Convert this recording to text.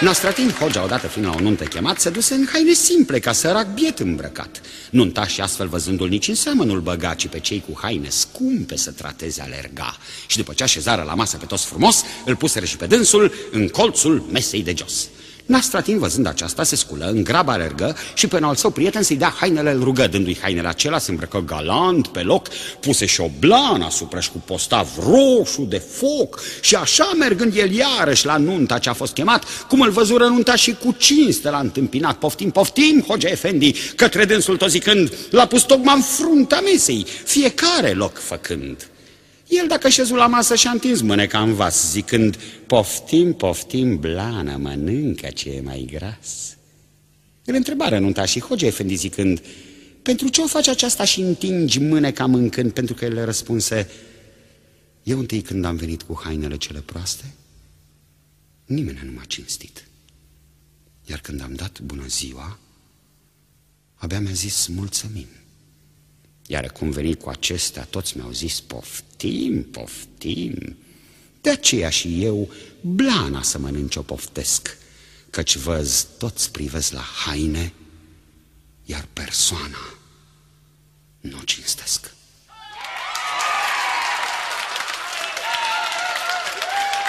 Nastratin Hogea, odată fiind la o nuntă chemat, se duse în haine simple, ca sărac biet îmbrăcat. Nunta și astfel văzându-l nici în seamă nu-l băga, ci pe cei cu haine scumpe să trateze alerga. Și după ce așezară la masă pe toți frumos, îl puseră și pe dânsul în colțul mesei de jos. Nastratin, văzând aceasta, se sculă, în grabă alergă și pe un alt său prieten să-i dea hainele, îl rugă, dându-i hainele acela, se îmbrăcă galant pe loc, puse și o blană asupra și cu postav roșu de foc și așa mergând el iarăși la nunta ce a fost chemat, cum îl văzură nunta și cu cinste l-a întâmpinat. Poftim, poftim, Hoge Efendi, către dânsul tot zicând, l-a pus tocmai în fruntea mesei, fiecare loc făcând. El, dacă șezul la masă, și-a întins mâneca în vas, zicând, poftim, poftim, blană, mănâncă ce e mai gras. Îl întrebară nunta și Hoge Efendi zicând, pentru ce o faci aceasta și întingi mâneca mâncând? Pentru că el le răspunse, eu întâi când am venit cu hainele cele proaste, nimeni nu m-a cinstit. Iar când am dat bună ziua, abia mi-a zis mulțumim. Iar cum veni cu acestea, toți mi-au zis poftim, poftim. De aceea și eu, blana să mănânci o poftesc, căci văz, toți privesc la haine, iar persoana